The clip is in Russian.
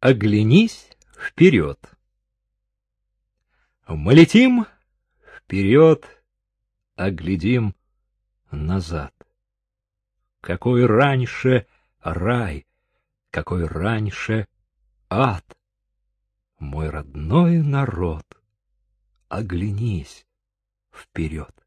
Оглянись вперед. Мы летим вперед, оглядим назад. Какой раньше рай, какой раньше ад. Мой родной народ, оглянись вперед.